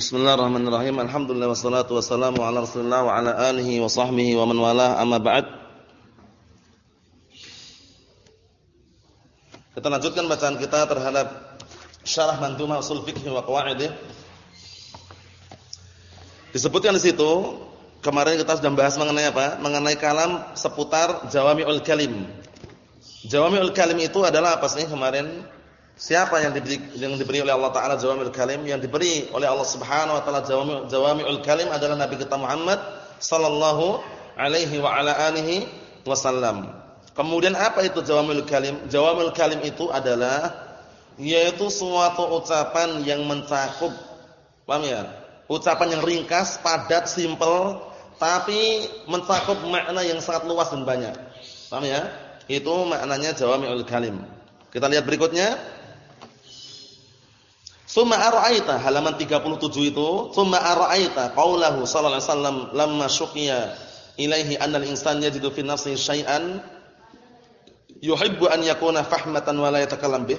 Bismillahirrahmanirrahim. Alhamdulillah wassalatu wassalamu ala Rasulillah wa ala alihi wa sahbihi wa man walah. Amma ba'd. Kita lanjutkan bacaan kita terhadap Syarah Mandhumah Ushul Fiqh wa Qawaidih. Disebutkan di situ, kemarin kita sudah bahas mengenai apa? Mengenai kalam seputar Jawami'ul Kalim. Jawami'ul Kalim itu adalah apa sih kemarin? Siapa yang diberi yang diberi oleh Allah taala jawami'ul kalim? Yang diberi oleh Allah Subhanahu wa taala jawami' jawami'ul kalim adalah Nabi kita Muhammad sallallahu alaihi wa ala alihi wasallam. Kemudian apa itu jawami'ul kalim? Jawami'ul kalim itu adalah yaitu suatu ucapan yang mencakup paham ya? Ucapan yang ringkas, padat, simpel, tapi mencakup makna yang sangat luas dan banyak. Paham ya? Itu maknanya jawami'ul kalim. Kita lihat berikutnya. Summa ara'aita halaman 37 itu, summa ara'aita qaulahu sallallahu alaihi wasallam lamma syuqiya ilaihi anna al-insan yajidu fi nafsihi syai'an yuhibbu an yakuna fahmatan wa la yatakallam bih.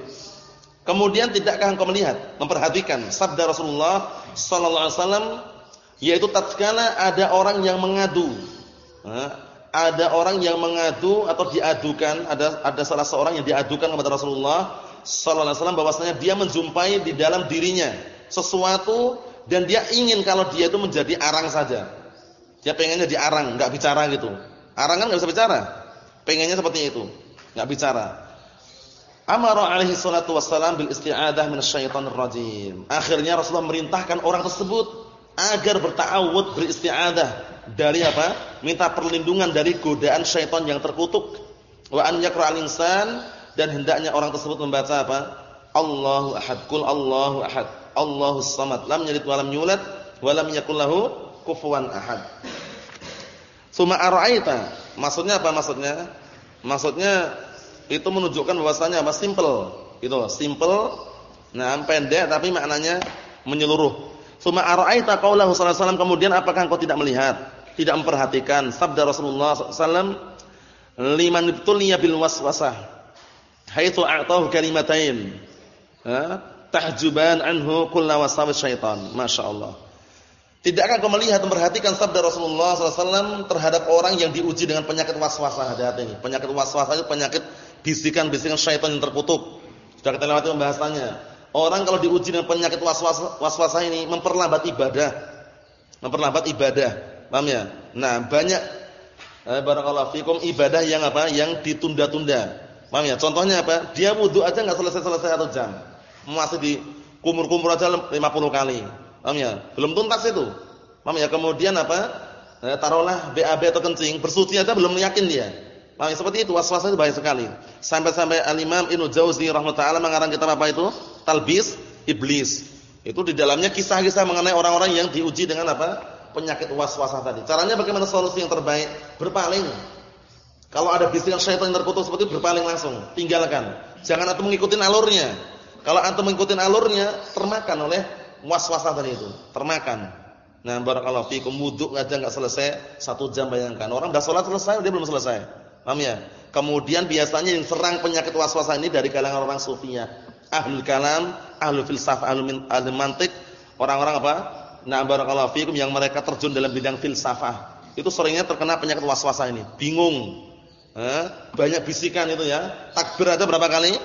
Kemudian tidakkah engkau melihat, memperhatikan sabda Rasulullah sallallahu alaihi wasallam yaitu tatkala ada orang yang mengadu. ada orang yang mengadu atau diadukan, ada ada salah seorang yang diadukan kepada Rasulullah sallallahu alaihi wasallam bahwasanya dia menjumpai di dalam dirinya sesuatu dan dia ingin kalau dia itu menjadi arang saja. Dia pengennya di arang, enggak bicara gitu. Arang kan enggak bisa bicara. Pengennya seperti itu, enggak bicara. Amara alaihi salatu wassalam bil isti'adah minasyaitonir rajim. Akhirnya Rasulullah merintahkan orang tersebut agar berta'awud beristi'adah dari apa? Minta perlindungan dari godaan syaitan yang terkutuk. Wa an yaqra'al insan dan hendaknya orang tersebut membaca apa? Allahu ahad. Qul Allahu ahad. Allahus samad. Lam yalid wa lam yulad wa yakul lahu kufuwan ahad. Suma ara'aita. Maksudnya apa maksudnya? Maksudnya itu menunjukkan bahwasanya apa? Simple. Gitu simple. Nah, pendek tapi maknanya menyeluruh. Suma ara'aita qaulahu sallallahu alaihi wasallam kemudian apakah engkau tidak melihat, tidak memperhatikan sabda Rasulullah wasallam liman ibtuliya bil waswasah haitsu a'tahu kalimatain ha tahjuban anhu kullu wasawis syaitan masyaallah Tidakkah kau melihat memperhatikan sabda Rasulullah SAW terhadap orang yang diuji dengan penyakit waswasah hati-hati ini. Penyakit waswasah itu penyakit bisikan-bisikan syaitan yang terkutuk. Sudah kita lewati pembahasannya. Orang kalau diuji dengan penyakit waswasah waswasah ini memperlambat ibadah. Memperlambat ibadah. Paham ya? Nah, banyak eh, barakallahu fikum ibadah yang apa? Yang ditunda-tunda. Paham ya? Contohnya apa? Dia wudu aja enggak selesai-selesai satu jam. Masih di kumur-kumur aja 50 kali. Paham ya? Belum tuntas itu. Paham ya? Kemudian apa? Eh, taruhlah BAB atau kencing, bersuci aja belum yakin dia. Paham ya? Seperti itu was-was itu banyak sekali. Sampai-sampai Al-Imam Ibnu Jauzi rahimahullah mengarang kitab apa itu? Talbis Iblis. Itu di dalamnya kisah-kisah mengenai orang-orang yang diuji dengan apa? Penyakit was-wasah tadi. Caranya bagaimana solusi yang terbaik? Berpaling kalau ada bisikan syaitan yang terkutuk seperti itu berpaling langsung, tinggalkan. Jangan antum mengikuti alurnya. Kalau antum mengikuti alurnya, termakan oleh was-wasah tadi itu, termakan. Nah, barakallahu fiikum wudu aja enggak selesai satu jam bayangkan. Orang sudah salat selesai, dia belum selesai. Paham ya? Kemudian biasanya yang serang penyakit was-wasah ini dari kalangan orang sufiyah. Ahlul kalam, ahlul filsafah, ahlul, ahlul mantik, orang-orang apa? Nah, barakallahu fiikum yang mereka terjun dalam bidang filsafah. Itu seringnya terkena penyakit was-wasah ini, bingung banyak bisikan itu ya. Takbir ada berapa kali?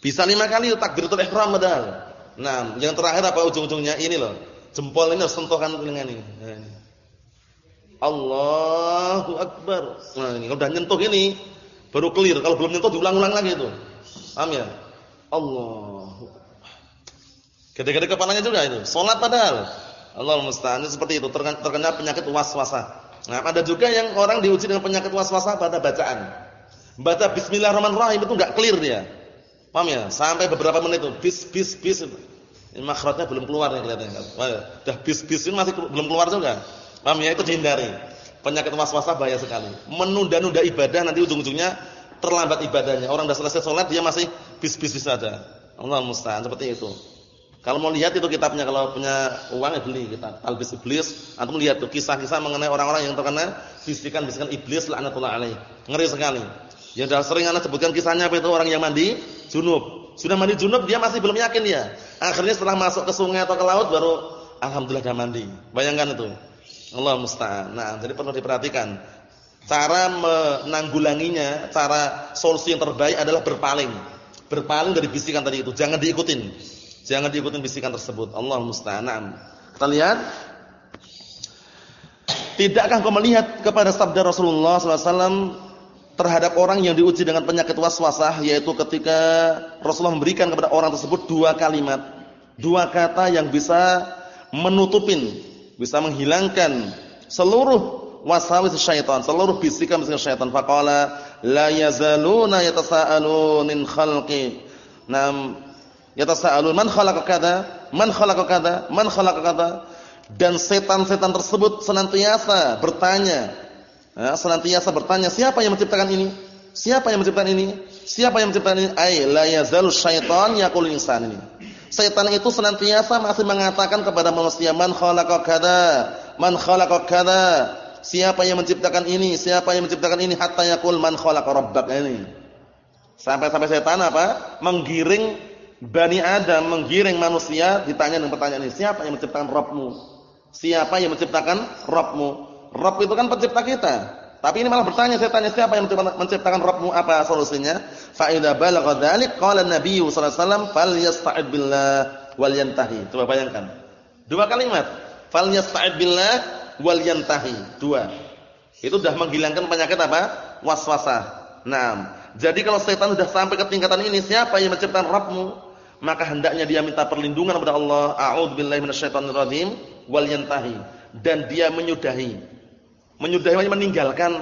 Bisa lima kali takbiratul ihram padahal. Nah, yang terakhir apa ujung-ujungnya ini loh. Jempol ini harus sentuhkan telinga ini. Nah, ini. Allahu Akbar. Nah, ini udah nyentuh ini baru clear. Kalau belum nyentuh diulang-ulang lagi itu. Paham ya? Allah. Gede-gede kepalanya juga itu. Salat padahal. Allah musta'an seperti itu terkena penyakit was-wasah. Nah, ada juga yang orang diuji dengan penyakit was-wasah pada bacaan. Baca bismillahirrahmanirrahim itu enggak clear dia. Paham ya? Sampai beberapa menit itu bis bis bis. Ini makhrajnya belum keluar nih kelihatannya. Dah bis bis ini masih belum keluar juga. Paham ya? Itu dihindari. Penyakit was-wasah bahaya sekali. Menunda-nunda ibadah nanti ujung-ujungnya terlambat ibadahnya. Orang sudah selesai sholat dia masih bis bis bis saja. Allah musta'an seperti itu. Kalau mau lihat itu kitabnya kalau punya uang ya beli kita. Talbis Iblis, antum lihat tuh kisah-kisah mengenai orang-orang yang terkena bisikan-bisikan iblis laknatullah alaih. Ngeri sekali. Ya sudah sering ana sebutkan kisahnya apa itu orang yang mandi junub. Sudah mandi junub dia masih belum yakin dia. Akhirnya setelah masuk ke sungai atau ke laut baru alhamdulillah sudah mandi. Bayangkan itu. Allah musta'an. Nah, jadi perlu diperhatikan. Cara menanggulanginya, cara solusi yang terbaik adalah berpaling. Berpaling dari bisikan tadi itu, jangan diikutin. Jangan diikutin bisikan tersebut. Allah musta'an. Kita lihat Tidakkah kau melihat kepada sabda Rasulullah SAW terhadap orang yang diuji dengan penyakit waswasah yaitu ketika Rasulullah memberikan kepada orang tersebut dua kalimat, dua kata yang bisa menutupin, bisa menghilangkan seluruh wasawis syaitan, seluruh bisikan-bisikan syaitan. Faqala la yazaluna yatasaalun min khalqi. Nam yatasaalun man khalaqa kada? Man khalaqa? Man khalaqa dan setan-setan tersebut senantiasa bertanya, ya, senantiasa bertanya, siapa yang menciptakan ini? Siapa yang menciptakan ini? Siapa yang menciptakan ini? Ai la yazalu syaitan yaqul insan ini. Setan itu senantiasa masih mengatakan kepada manusia, "Man khalaqa? Man khalaqa kada?" Siapa yang menciptakan ini? Siapa yang menciptakan ini? Hatta yaqul man khalaqa rabbak ini. Sampai-sampai setan apa? Menggiring Bani Adam, menggiring manusia ditanya dengan pertanyaan ini, siapa yang menciptakan Rabbmu? Siapa yang menciptakan Rabbmu? Rabb itu kan pencipta kita. Tapi ini malah bertanya saya tanya siapa yang menciptakan Rabbmu? Apa solusinya? Fa idza balagha dzalik qala an-nabiy sallallahu alaihi wasallam falyasta'id billah wal yantahi. Coba bayangkan. Dua kalimat. Falyasta'id billah wal yantahi. Dua. Itu sudah menghilangkan penyakit apa? Waswasah. Nah, jadi kalau setan sudah sampai ke tingkatan ini, siapa yang menciptakan Rabbmu? Maka hendaknya dia minta perlindungan kepada Allah. A'udzubillahi minasyaitonirrajim wal yantahi dan dia menyudahi. Menyudahi maknanya meninggalkan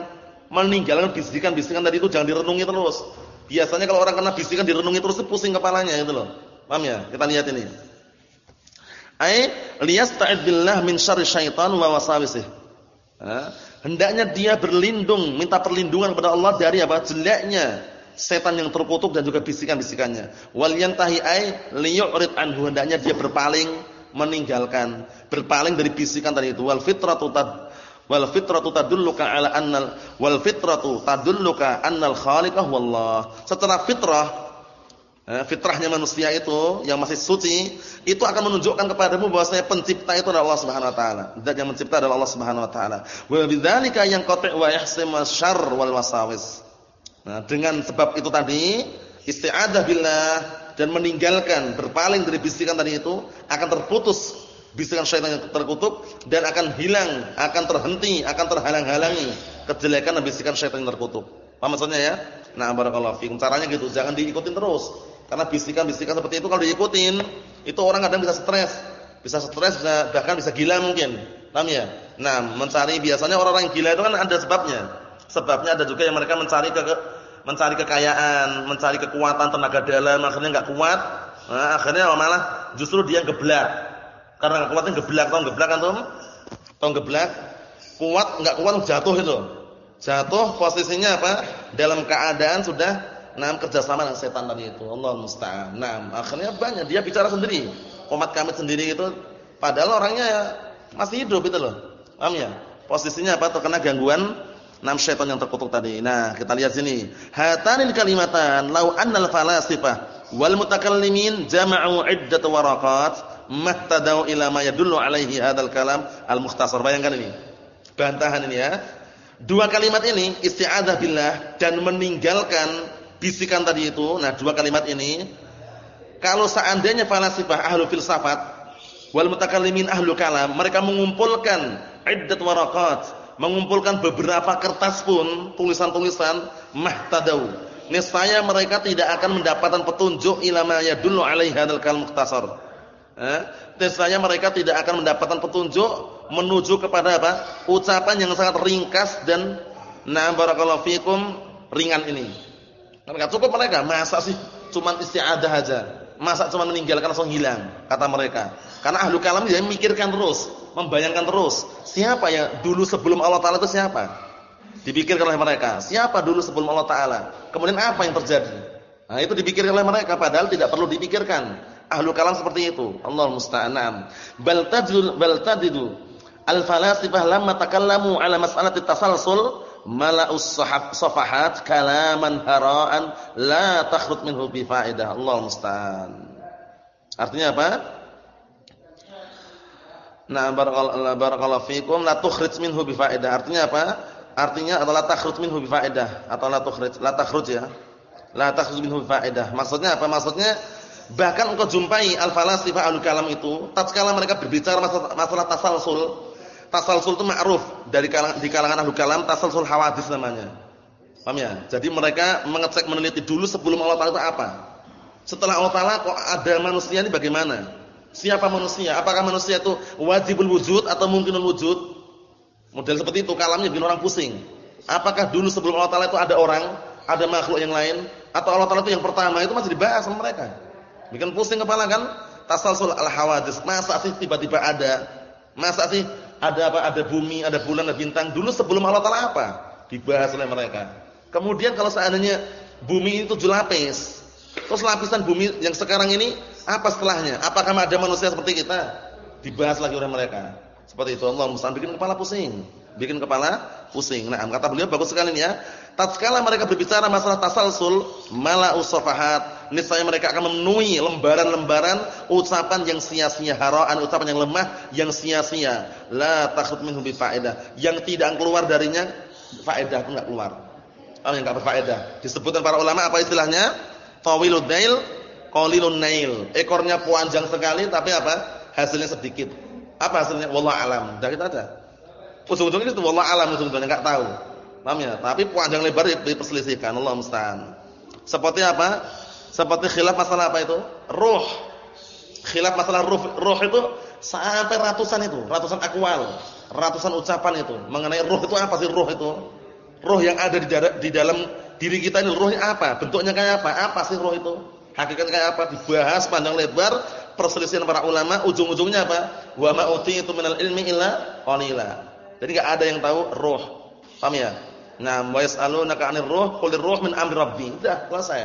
meninggalkan bisikan-bisikan tadi itu jangan direnungi terus. Biasanya kalau orang kena bisikan direnungi terus pusing kepalanya itu loh. Paham ya? Kita lihat ini. Ai liyasta'id billah min syarri syaitan wa wasawisih. Hendaknya dia berlindung, minta perlindungan kepada Allah dari apa? jeleknya setan yang terkutuk dan juga bisikan-bisikannya. Wal yantahi ay liyu'rid anhu hendaknya dia berpaling meninggalkan, berpaling dari bisikan tadi itu. Wal fitratu tad wal fitratu tadulluka ala annal wal fitratu tadulluka annal khaliqah wallah. Secara fitrah eh, fitrahnya manusia itu yang masih suci itu akan menunjukkan kepadamu bahwasanya pencipta itu adalah Allah Subhanahu wa taala. Zat yang mencipta adalah Allah Subhanahu wa taala. Wa bidzalika yang qati' wa yahsim syarr wal wasawis. Nah, dengan sebab itu tadi isti'adzah billah dan meninggalkan berpaling dari bisikan tadi itu akan terputus bisikan syaitan yang terkutuk dan akan hilang, akan terhenti, akan terhalang-halangi kejelekan dan bisikan syaitan yang terkutuk. Paham maksudnya ya? Nah, barakallahu fiikum. Caranya gitu, jangan diikutin terus. Karena bisikan-bisikan seperti itu kalau diikutin, itu orang kadang bisa stres. Bisa stres, bisa bahkan bisa gila mungkin. Paham ya? Nah, mencari biasanya orang-orang gila itu kan ada sebabnya. Sebabnya ada juga yang mereka mencari ke, mencari kekayaan, mencari kekuatan tenaga dalam, akhirnya enggak kuat. Nah, akhirnya malah justru dia geblak. Karena kuatnya geblak, tahu geblak kan tuh? Tahu geblak? Kuat enggak kuat jatuh itu. Jatuh posisinya apa? Dalam keadaan sudah nah kerjasama dengan setan tadi itu. Allah musta'an. Nah, akhirnya banyak dia bicara sendiri. Umat kami sendiri itu padahal orangnya masih hidup itu loh. Paham ya? Posisinya apa? Terkena gangguan Enam syaitan yang terkutuk tadi. Nah, kita lihat sini. Hatanil kalimatan law annal falasifah wal mutakallimin jama'u iddat waraqat mahtadau ila ma yadullu alaihi hadzal kalam al mukhtasar. Bayangkan ini. Bantahan ini ya. Dua kalimat ini isti'adzah billah dan meninggalkan bisikan tadi itu. Nah, dua kalimat ini kalau seandainya falasifah ahlu filsafat wal mutakallimin ahlu kalam mereka mengumpulkan iddat waraqat mengumpulkan beberapa kertas pun tulisan-tulisan mahtadau niscaya mereka tidak akan mendapatkan petunjuk ilama yadullu alaihi hadzal kalam mukhtasar. Eh? Niscaya mereka tidak akan mendapatkan petunjuk menuju kepada apa? Ucapan yang sangat ringkas dan na barakallahu fikum ringan ini. Mereka cukup mereka. Masa sih cuma isti'adah aja? Masa cuma meninggalkan langsung hilang? Kata mereka. Karena ahlu kalam dia memikirkan terus membayangkan terus siapa ya dulu sebelum Allah Taala itu siapa? Dipikirkan oleh mereka. Siapa dulu sebelum Allah Taala? Kemudian apa yang terjadi? Nah, itu dipikirkan oleh mereka padahal tidak perlu dipikirkan. Ahlu kalam seperti itu. Allah musta'an. Bal tadul tadidu al-falasifah lamma takallamu ala mas'alati tasalsul mala'us safahat kalaman hara'an la takhrut minhu bi faedah. Allah musta'an. Artinya apa? Nah, barakallahu fikum la tukhrij minhu bi faedah. Artinya apa? Artinya adalah takhruj minhu bi faedah atau la tukhrij, la takhruj ya. La takhruj minhu bi faedah. Maksudnya apa? Maksudnya bahkan engkau jumpai al-falasifah al-kalam itu tatkala mereka berbicara masalah, masalah tasalsul. Tasalsul itu ma'ruf dari kalangan di kalangan ahli kalam tasalsul hawadis namanya. Paham ya? Jadi mereka mengecek meneliti dulu sebelum Allah Taala itu apa. Setelah Allah Taala kok ada manusia ini bagaimana? Siapa manusia? Apakah manusia itu wajibul wujud atau mungkinul wujud? Model seperti itu kalamnya bikin orang pusing. Apakah dulu sebelum Allah Taala itu ada orang, ada makhluk yang lain atau Allah Taala itu yang pertama itu masih dibahas sama mereka. Bikin pusing kepala kan? Tasalsul al-hawadis. Masa sih tiba-tiba ada? Masa sih ada apa? Ada bumi, ada bulan, ada bintang. Dulu sebelum Allah Taala apa? Dibahas oleh mereka. Kemudian kalau seandainya bumi ini tujuh lapis, terus lapisan bumi yang sekarang ini apa setelahnya? Apakah ada manusia seperti kita? Dibahas lagi oleh mereka. Seperti itu Allah musta'an bikin kepala pusing. Bikin kepala pusing. Nah, kata beliau bagus sekali ini ya. Tatkala mereka berbicara masalah tasalsul, mala usafahat, niscaya mereka akan memenuhi lembaran-lembaran ucapan yang sia-sia, haraan ucapan yang lemah, yang sia-sia. La takhut minhu bi faedah. Yang tidak keluar darinya faedah itu enggak keluar. Oh, yang enggak berfaedah. Disebutkan para ulama apa istilahnya? Tawilud dail qalilun nail. Ekornya panjang sekali tapi apa? Hasilnya sedikit. Apa hasilnya? Wallah alam. Dari itu aja. Ujung-ujungnya itu wallah alam ujung-ujungnya enggak tahu. Paham ya? Tapi panjang lebar diperselisihkan. Allah musta'an. Seperti apa? Seperti khilaf masalah apa itu? Ruh. Khilaf masalah ruh. Ruh itu sampai ratusan itu, ratusan akwal, ratusan ucapan itu mengenai ruh itu apa sih ruh itu? Ruh yang ada di dalam diri kita ini ruhnya apa? Bentuknya kayak apa? Apa sih ruh itu? Hakikatnya apa? Dibahas panjang lebar, perselisihan para ulama, ujung-ujungnya apa? Wa ma utitu minal ilmi illa qalila. Jadi enggak ada yang tahu ruh. Paham ya? Nah, wa yas'alunaka 'anil ruh, qul ruh min amri rabbi. Sudah, selesai.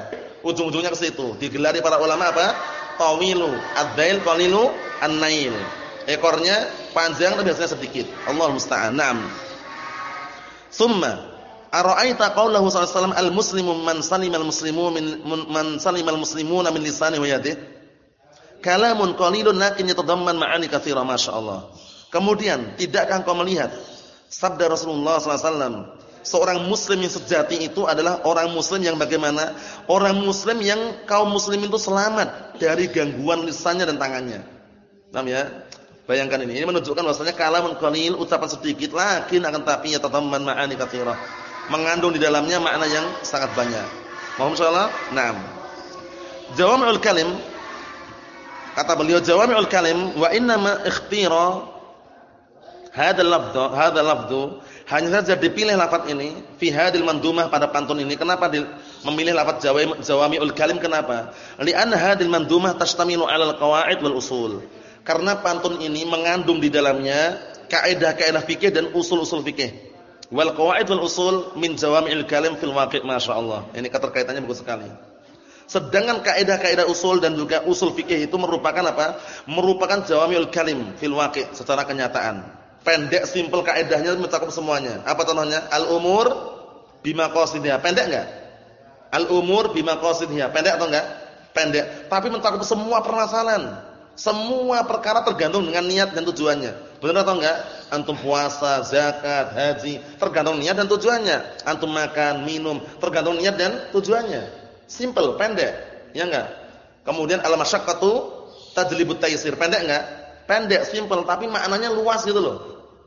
Ujung-ujungnya ke situ. Digelari para ulama apa? Tawilu, ad-dail qalilu, an-nail. Ekornya panjang tapi biasanya sedikit. Allah musta'an. Naam. Summa Ara'aita qaulahu sallallahu alaihi wasallam al-muslimu man salimal muslimu min man salimal muslimuna min lisani wa yadihi. Kalamun qalilun lakin yatadamman ma'ani katsira masyaallah. Kemudian, tidakkah engkau melihat sabda Rasulullah sallallahu alaihi wasallam, seorang muslim yang sejati itu adalah orang muslim yang bagaimana? Orang muslim yang kaum muslim itu selamat dari gangguan lisannya dan tangannya. Paham ya? Bayangkan ini, ini menunjukkan bahwasanya kalamun qalil ucapan sedikit lakin akan tapi yatadamman ma'ani katsira mengandung di dalamnya makna yang sangat banyak. Mohon insyaallah. Naam. Jawami'ul kalim kata beliau jawami'ul kalim wa inna ma ikhtira hadzal lafdhu hadzal lafdhu hanya saja dipilih lafaz ini fi hadil mandumah pada pantun ini. Kenapa memilih lafaz jawami'ul kalim kenapa? Li'anna hadil mandumah tashtamilu 'alal qawaid wal usul. Karena pantun ini mengandung di dalamnya kaidah-kaidah fikih dan usul-usul fikih. Wal qawaid wal usul min jawami'il kalim fil waqi' masyaallah. Ini keterkaitannya bagus sekali. Sedangkan kaidah-kaidah usul dan juga usul fikih itu merupakan apa? Merupakan jawami'ul kalim fil waqi' secara kenyataan. Pendek simpel kaidahnya mencakup semuanya. Apa contohnya? Al-umur bima qasidha. Pendek enggak? Al-umur bima qasidha. Pendek atau enggak? Pendek, tapi mencakup semua permasalahan. Semua perkara tergantung dengan niat dan tujuannya. Benar atau enggak? Antum puasa, zakat, haji, tergantung niat dan tujuannya. Antum makan, minum, tergantung niat dan tujuannya. Simple, pendek. Ya enggak? Kemudian al-masyaqqatu tajlibut taysir. Pendek enggak? Pendek, simple, tapi maknanya luas gitu loh.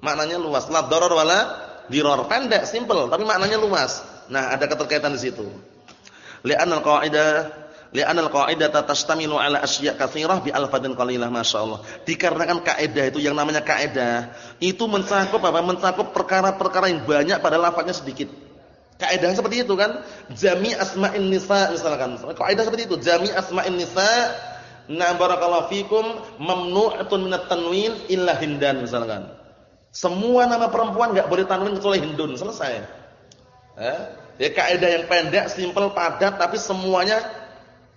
Maknanya luas. La darar wala dirar. Pendek, simple, tapi maknanya luas. Nah, ada keterkaitan di situ. Li'anna al-qa'idah Li'anna al-qa'idata tashtamilu 'ala asya' katsirah bi alfadin qalilah masyaallah. Dikarenakan kaidah itu yang namanya kaidah itu mencakup apa? Mencakup perkara-perkara yang banyak pada lafaznya sedikit. Kaidah seperti itu kan? Jami' asma'in nisa misalkan. Kaidah seperti itu, jami' asma'in nisa na barakallahu fikum mamnu'atun minat tanwin illa hindan misalkan. Semua nama perempuan enggak boleh tanwin kecuali hindun, selesai. Eh? Ya kaidah yang pendek, simpel, padat tapi semuanya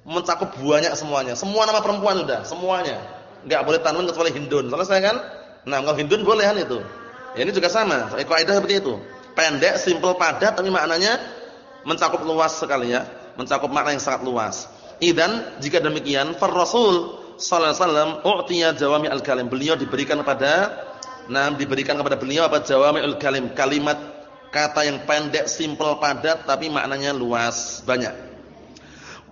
mencakup banyak semuanya. Semua nama perempuan sudah, semuanya. Enggak boleh tanwin kecuali Hindun. Selesai kan? Nah, kalau Hindun bolehan itu. Ya, ini juga sama. Kaidah seperti itu. Pendek, simpel, padat tapi maknanya mencakup luas sekali ya. Mencakup makna yang sangat luas. Idan jika demikian, far Rasul sallallahu alaihi wasallam jawami al-kalim. Beliau diberikan kepada nah diberikan kepada beliau apa jawami al-kalim, kalimat kata yang pendek, simpel, padat tapi maknanya luas, banyak.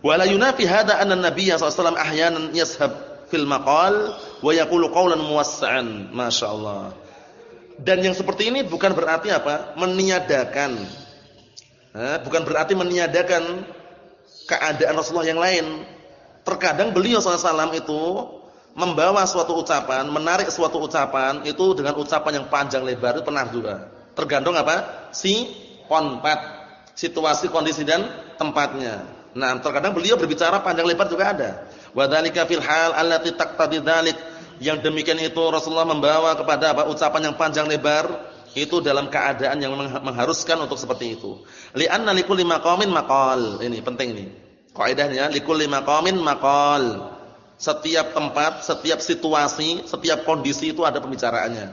Wala yunafi hadha anna nabiyya sallallahu ahyanan yashab fil maqal wa yaqulu qawlan muwassa'an. Masyaallah. Dan yang seperti ini bukan berarti apa? Meniadakan. bukan berarti meniadakan keadaan Rasulullah yang lain. Terkadang beliau SAW itu membawa suatu ucapan, menarik suatu ucapan itu dengan ucapan yang panjang lebar itu pernah juga. Tergantung apa? Si konpat, situasi, kondisi dan tempatnya. Nah, terkadang beliau berbicara panjang lebar juga ada. Wa dzalika fil hal allati taqtadi dzalik. Yang demikian itu Rasulullah membawa kepada apa? ucapan yang panjang lebar itu dalam keadaan yang mengharuskan untuk seperti itu. Li'anna likulli maqamin maqal. Ini penting ini. Kaidahnya likulli maqamin maqal. Setiap tempat, setiap situasi, setiap kondisi itu ada pembicaraannya.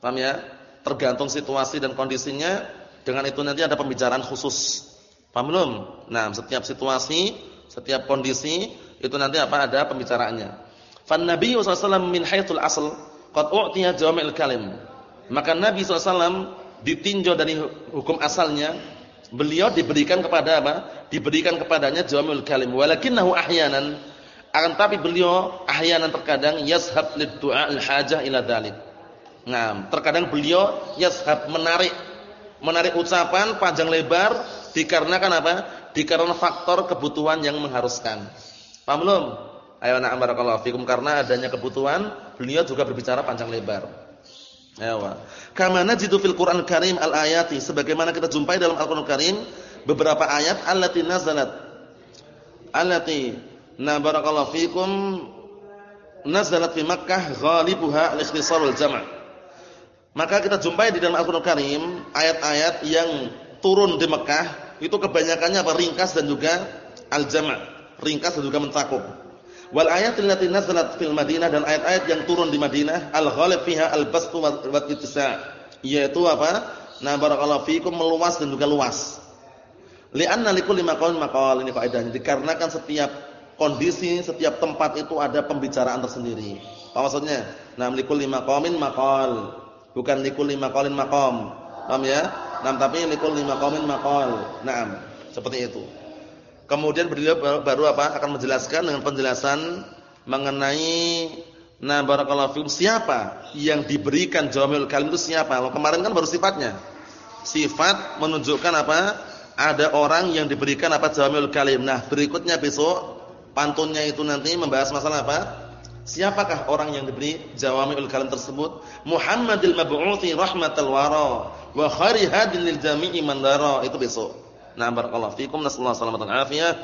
Paham ya? Tergantung situasi dan kondisinya, dengan itu nanti ada pembicaraan khusus. Paham belum? Nah, setiap situasi, setiap kondisi itu nanti apa ada pembicaraannya. Fan Nabi sallallahu min haitsul asl qad u'tiya jawami'ul kalim. Maka Nabi SAW ditinjau dari hukum asalnya, beliau diberikan kepada apa? Diberikan kepadanya jawamul kalim. Walakinnahu ahyanan akan tapi beliau ahyanan terkadang yashab lid-du'a al-hajah ila dzalik. Nah, terkadang beliau yashab menarik menarik ucapan panjang lebar dikarenakan apa? Dikarenakan faktor kebutuhan yang mengharuskan. Paham belum? Ayo na'am barakallahu fikum karena adanya kebutuhan, beliau juga berbicara panjang lebar. Ewa. Kama najidu fil Qur'an Karim al-ayati sebagaimana kita jumpai dalam Al-Qur'an Karim beberapa ayat allati nazalat allati na barakallahu fikum nazalat fi Makkah ghalibuha al-ikhtisar wal jam'. Maka kita jumpai di dalam Al-Qur'an Karim ayat-ayat yang turun di Mekah itu kebanyakannya apa ringkas dan juga al-jam', ringkas dan juga mencakup. Wal ayatil lati nazalat fil Madinah dan ayat-ayat yang turun di Madinah al-ghalib fiha al-bastu wa ittisa' yaitu apa? Nah barakallahu fikum meluas dan juga luas. Li'anna likulli maqalin maqal ini faedahnya dikarenakan setiap kondisi, setiap tempat itu ada pembicaraan tersendiri. Apa maksudnya? Nah likulli maqamin maqal, bukan likulli maqalin maqam. Paham ya? Nah tapi likulli maqamin maqal. Naam, seperti itu. Kemudian beliau baru apa? Akan menjelaskan dengan penjelasan mengenai nah barakallahu fikum siapa yang diberikan jawamil kalim itu siapa? Kalau kemarin kan baru sifatnya. Sifat menunjukkan apa? Ada orang yang diberikan apa jawamil kalim. Nah, berikutnya besok pantunnya itu nanti membahas masalah apa? Siapakah orang yang diberi jawami'ul kalim tersebut? Muhammadil mab'uthi rahmatal wara wa khairi hadin lil jami'i man Itu besok. Nah barakallahu fikum nasallahu salamatan afiyah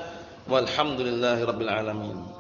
walhamdulillahi rabbil alamin.